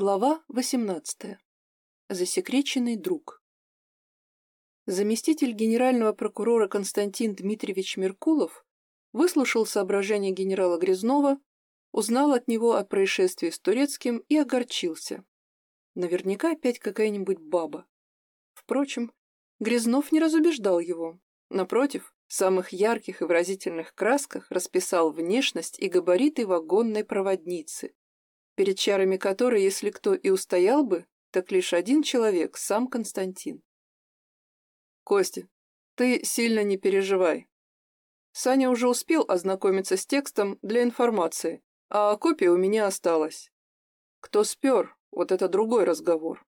Глава 18. Засекреченный друг. Заместитель генерального прокурора Константин Дмитриевич Меркулов выслушал соображения генерала Грязнова, узнал от него о происшествии с Турецким и огорчился. Наверняка опять какая-нибудь баба. Впрочем, Грязнов не разубеждал его. Напротив, в самых ярких и выразительных красках расписал внешность и габариты вагонной проводницы, перед чарами которой, если кто и устоял бы, так лишь один человек, сам Константин. Костя, ты сильно не переживай. Саня уже успел ознакомиться с текстом для информации, а копия у меня осталась. Кто спер, вот это другой разговор.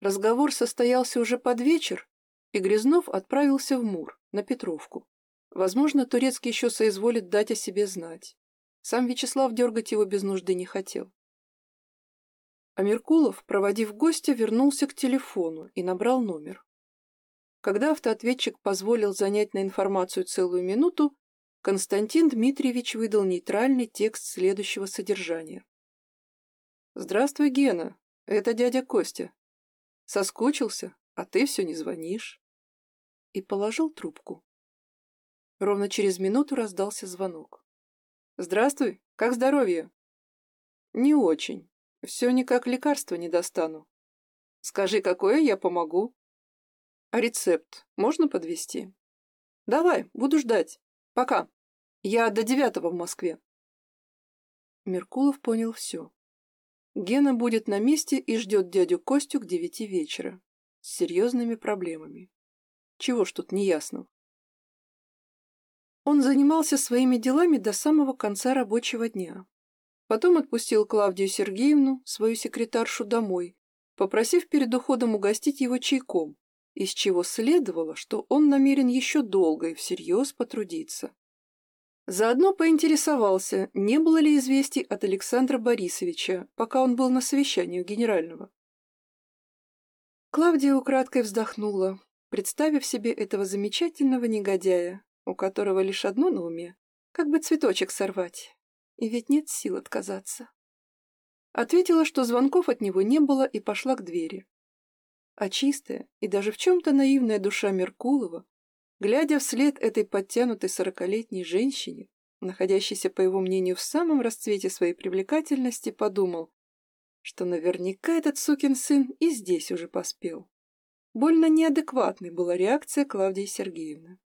Разговор состоялся уже под вечер, и Грязнов отправился в Мур, на Петровку. Возможно, Турецкий еще соизволит дать о себе знать. Сам Вячеслав дергать его без нужды не хотел. А Меркулов, проводив гостя, вернулся к телефону и набрал номер. Когда автоответчик позволил занять на информацию целую минуту, Константин Дмитриевич выдал нейтральный текст следующего содержания. «Здравствуй, Гена. Это дядя Костя. Соскучился, а ты все не звонишь». И положил трубку. Ровно через минуту раздался звонок. «Здравствуй, как здоровье?» «Не очень. Все никак лекарства не достану. Скажи, какое я помогу?» «А рецепт можно подвести?» «Давай, буду ждать. Пока. Я до девятого в Москве». Меркулов понял все. Гена будет на месте и ждет дядю Костю к девяти вечера. С серьезными проблемами. Чего ж тут неясного? Он занимался своими делами до самого конца рабочего дня. Потом отпустил Клавдию Сергеевну, свою секретаршу, домой, попросив перед уходом угостить его чайком, из чего следовало, что он намерен еще долго и всерьез потрудиться. Заодно поинтересовался, не было ли известий от Александра Борисовича, пока он был на совещании у генерального. Клавдия украдкой вздохнула, представив себе этого замечательного негодяя, у которого лишь одно на уме, как бы цветочек сорвать. И ведь нет сил отказаться. Ответила, что звонков от него не было, и пошла к двери. А чистая и даже в чем-то наивная душа Меркулова, глядя вслед этой подтянутой сорокалетней женщине, находящейся, по его мнению, в самом расцвете своей привлекательности, подумал, что наверняка этот сукин сын и здесь уже поспел. Больно неадекватной была реакция Клавдии Сергеевны.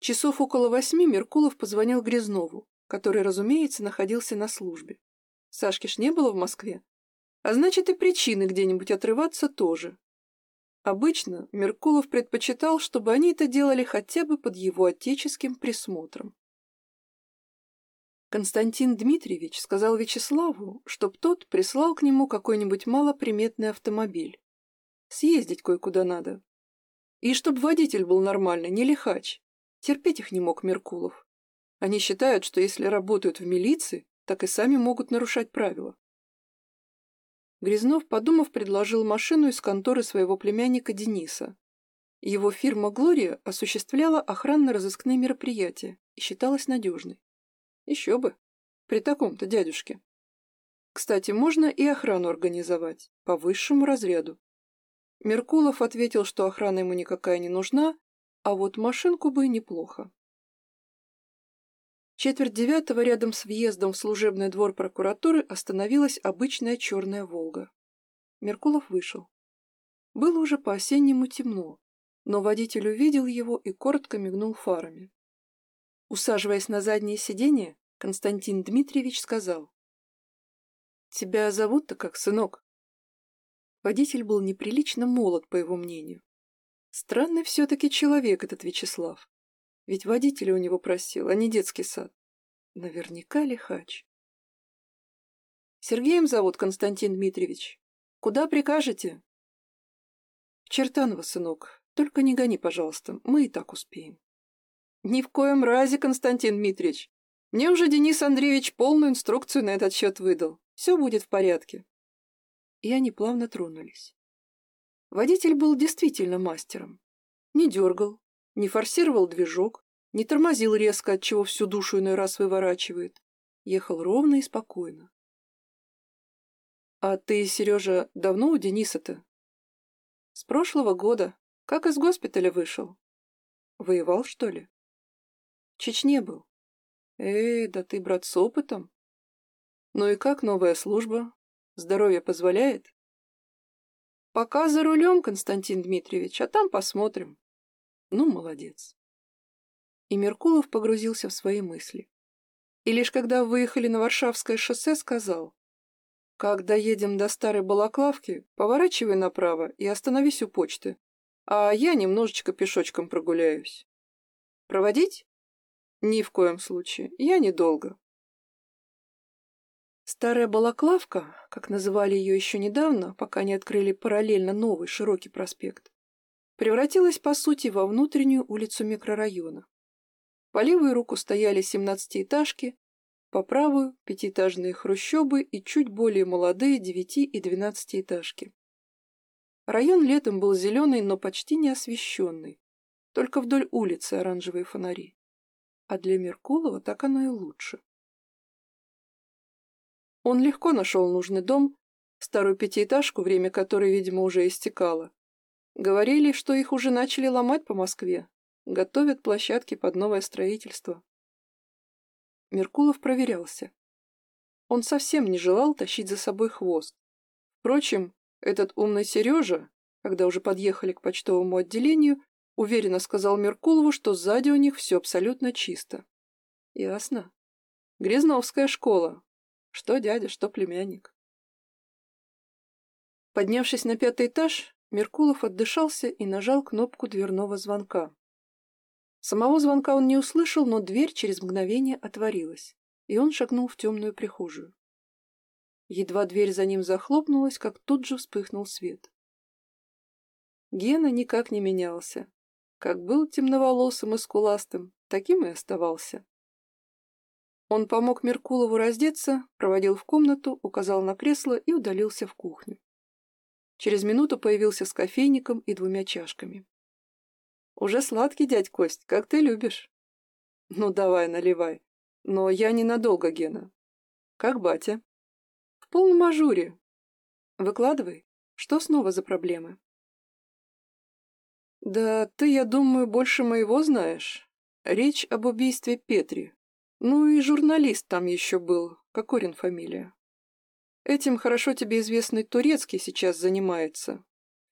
Часов около восьми Меркулов позвонил Грязнову, который, разумеется, находился на службе. Сашки ж не было в Москве. А значит, и причины где-нибудь отрываться тоже. Обычно Меркулов предпочитал, чтобы они это делали хотя бы под его отеческим присмотром. Константин Дмитриевич сказал Вячеславу, чтоб тот прислал к нему какой-нибудь малоприметный автомобиль. Съездить кое-куда надо. И чтоб водитель был нормальный, не лихач. Терпеть их не мог Меркулов. Они считают, что если работают в милиции, так и сами могут нарушать правила. Грязнов, подумав, предложил машину из конторы своего племянника Дениса. Его фирма «Глория» осуществляла охранно-розыскные мероприятия и считалась надежной. Еще бы, при таком-то дядюшке. Кстати, можно и охрану организовать, по высшему разряду. Меркулов ответил, что охрана ему никакая не нужна, а вот машинку бы неплохо. Четверть девятого рядом с въездом в служебный двор прокуратуры остановилась обычная черная «Волга». Меркулов вышел. Было уже по-осеннему темно, но водитель увидел его и коротко мигнул фарами. Усаживаясь на заднее сиденье, Константин Дмитриевич сказал. «Тебя зовут-то как, сынок?» Водитель был неприлично молод, по его мнению. Странный все-таки человек этот Вячеслав. Ведь водителя у него просил, а не детский сад. Наверняка лихач. Сергеем зовут Константин Дмитриевич. Куда прикажете? Чертанова, сынок. Только не гони, пожалуйста. Мы и так успеем. Ни в коем разе, Константин Дмитриевич. Мне уже Денис Андреевич полную инструкцию на этот счет выдал. Все будет в порядке. И они плавно тронулись. Водитель был действительно мастером. Не дергал, не форсировал движок, не тормозил резко, от чего всю душу иной раз выворачивает. Ехал ровно и спокойно, А ты, Сережа, давно у Дениса-то? С прошлого года. Как из госпиталя вышел? Воевал, что ли? В Чечне был. Эй, да ты, брат, с опытом. Ну и как новая служба? Здоровье позволяет? Пока за рулем, Константин Дмитриевич, а там посмотрим. Ну, молодец. И Меркулов погрузился в свои мысли. И лишь когда выехали на Варшавское шоссе, сказал, «Как доедем до Старой Балаклавки, поворачивай направо и остановись у почты, а я немножечко пешочком прогуляюсь. Проводить? Ни в коем случае, я недолго». Старая Балаклавка, как называли ее еще недавно, пока не открыли параллельно новый широкий проспект, превратилась, по сути, во внутреннюю улицу микрорайона. По левую руку стояли семнадцатиэтажки, по правую – пятиэтажные хрущобы и чуть более молодые девяти- и двенадцатиэтажки. Район летом был зеленый, но почти не освещенный. Только вдоль улицы оранжевые фонари. А для Меркулова так оно и лучше. Он легко нашел нужный дом, старую пятиэтажку, время которой, видимо, уже истекало, Говорили, что их уже начали ломать по Москве. Готовят площадки под новое строительство. Меркулов проверялся. Он совсем не желал тащить за собой хвост. Впрочем, этот умный Сережа, когда уже подъехали к почтовому отделению, уверенно сказал Меркулову, что сзади у них все абсолютно чисто. Ясно. Грязновская школа. Что дядя, что племянник. Поднявшись на пятый этаж, Меркулов отдышался и нажал кнопку дверного звонка. Самого звонка он не услышал, но дверь через мгновение отворилась, и он шагнул в темную прихожую. Едва дверь за ним захлопнулась, как тут же вспыхнул свет. Гена никак не менялся. Как был темноволосым и скуластым, таким и оставался. Он помог Меркулову раздеться, проводил в комнату, указал на кресло и удалился в кухню. Через минуту появился с кофейником и двумя чашками. «Уже сладкий, дядь Кость, как ты любишь». «Ну, давай, наливай. Но я ненадолго, Гена». «Как батя?» «В полном ажуре». «Выкладывай. Что снова за проблемы?» «Да ты, я думаю, больше моего знаешь. Речь об убийстве Петри. Ну и журналист там еще был. Кокорин фамилия. Этим хорошо тебе известный турецкий сейчас занимается.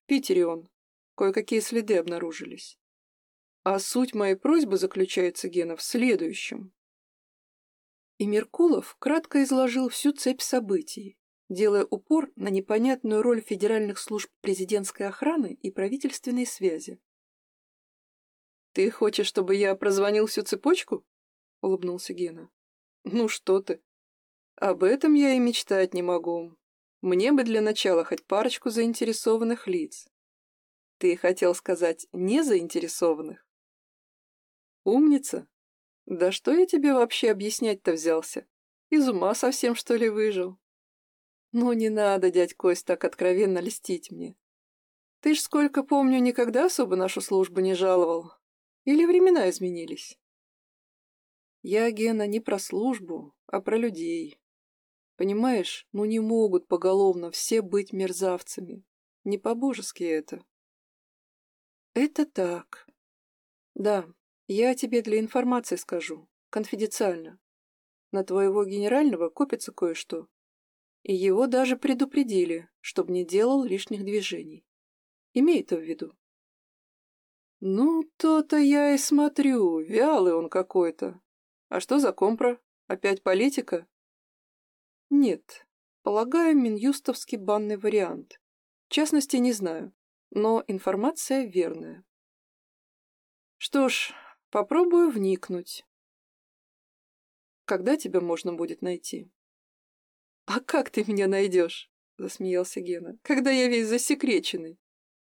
В Питере он. Кое-какие следы обнаружились. А суть моей просьбы заключается, Гена, в следующем. И Меркулов кратко изложил всю цепь событий, делая упор на непонятную роль федеральных служб президентской охраны и правительственной связи. «Ты хочешь, чтобы я прозвонил всю цепочку?» — улыбнулся Гена. «Ну что ты, об этом я и мечтать не могу. Мне бы для начала хоть парочку заинтересованных лиц. Ты хотел сказать незаинтересованных? Умница. Да что я тебе вообще объяснять-то взялся? Из ума совсем, что ли, выжил? Ну, не надо, дядь Кость, так откровенно льстить мне. Ты ж, сколько помню, никогда особо нашу службу не жаловал. Или времена изменились? Я, Гена, не про службу, а про людей. Понимаешь, ну не могут поголовно все быть мерзавцами. Не по-божески это. Это так. Да, я тебе для информации скажу. Конфиденциально. На твоего генерального копится кое-что. И его даже предупредили, чтобы не делал лишних движений. Имей это в виду. Ну, то-то я и смотрю, вялый он какой-то. А что за компра? Опять политика? Нет, полагаю, минюстовский банный вариант. В частности, не знаю, но информация верная. Что ж, попробую вникнуть. Когда тебя можно будет найти? А как ты меня найдешь? Засмеялся Гена. Когда я весь засекреченный.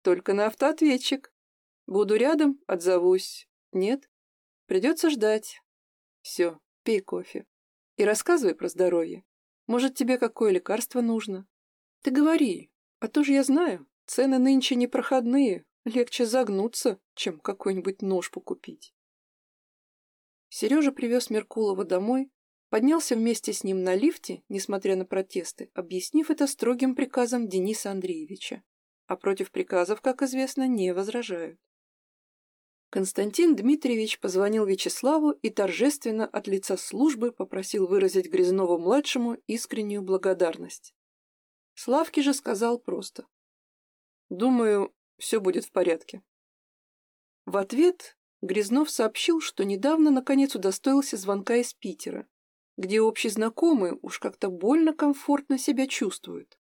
Только на автоответчик. Буду рядом, отзовусь. Нет? Придется ждать. Все, пей кофе. И рассказывай про здоровье. Может, тебе какое лекарство нужно? Ты говори, а то же я знаю, цены нынче непроходные, легче загнуться, чем какой-нибудь нож покупить. Сережа привез Меркулова домой, поднялся вместе с ним на лифте, несмотря на протесты, объяснив это строгим приказом Дениса Андреевича. А против приказов, как известно, не возражают. Константин Дмитриевич позвонил Вячеславу и торжественно от лица службы попросил выразить Грязнову-младшему искреннюю благодарность. Славке же сказал просто. «Думаю, все будет в порядке». В ответ Грязнов сообщил, что недавно наконец удостоился звонка из Питера, где общий знакомый уж как-то больно комфортно себя чувствует.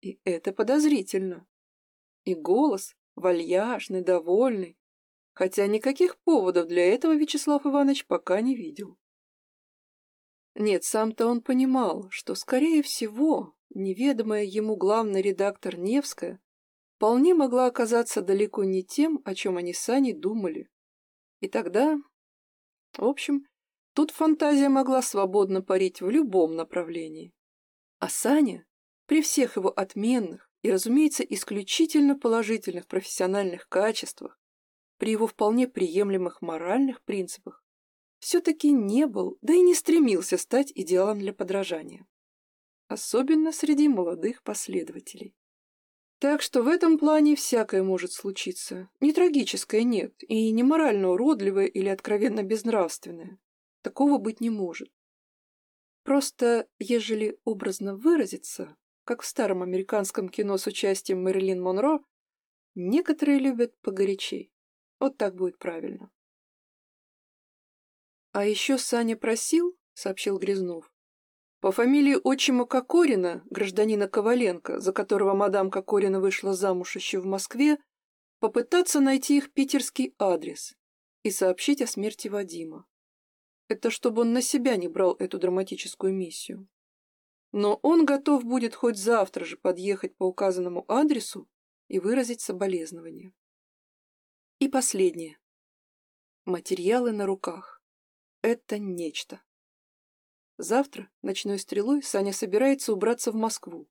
И это подозрительно. И голос вальяжный, довольный, хотя никаких поводов для этого Вячеслав Иванович пока не видел. Нет, сам-то он понимал, что, скорее всего, неведомая ему главный редактор Невская вполне могла оказаться далеко не тем, о чем они с Аней думали. И тогда... В общем, тут фантазия могла свободно парить в любом направлении. А Саня, при всех его отменных и, разумеется, исключительно положительных профессиональных качествах, при его вполне приемлемых моральных принципах, все-таки не был, да и не стремился стать идеалом для подражания. Особенно среди молодых последователей. Так что в этом плане всякое может случиться. Не трагическое нет, и не морально уродливое или откровенно безнравственное. Такого быть не может. Просто, ежели образно выразиться, как в старом американском кино с участием Мэрилин Монро, некоторые любят погорячей. Вот так будет правильно. А еще Саня просил, сообщил Грязнов, по фамилии отчима Кокорина, гражданина Коваленко, за которого мадам Кокорина вышла замуж еще в Москве, попытаться найти их питерский адрес и сообщить о смерти Вадима. Это чтобы он на себя не брал эту драматическую миссию. Но он готов будет хоть завтра же подъехать по указанному адресу и выразить соболезнования. И последнее. Материалы на руках. Это нечто. Завтра ночной стрелой Саня собирается убраться в Москву,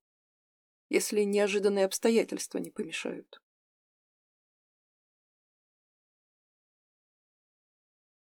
если неожиданные обстоятельства не помешают.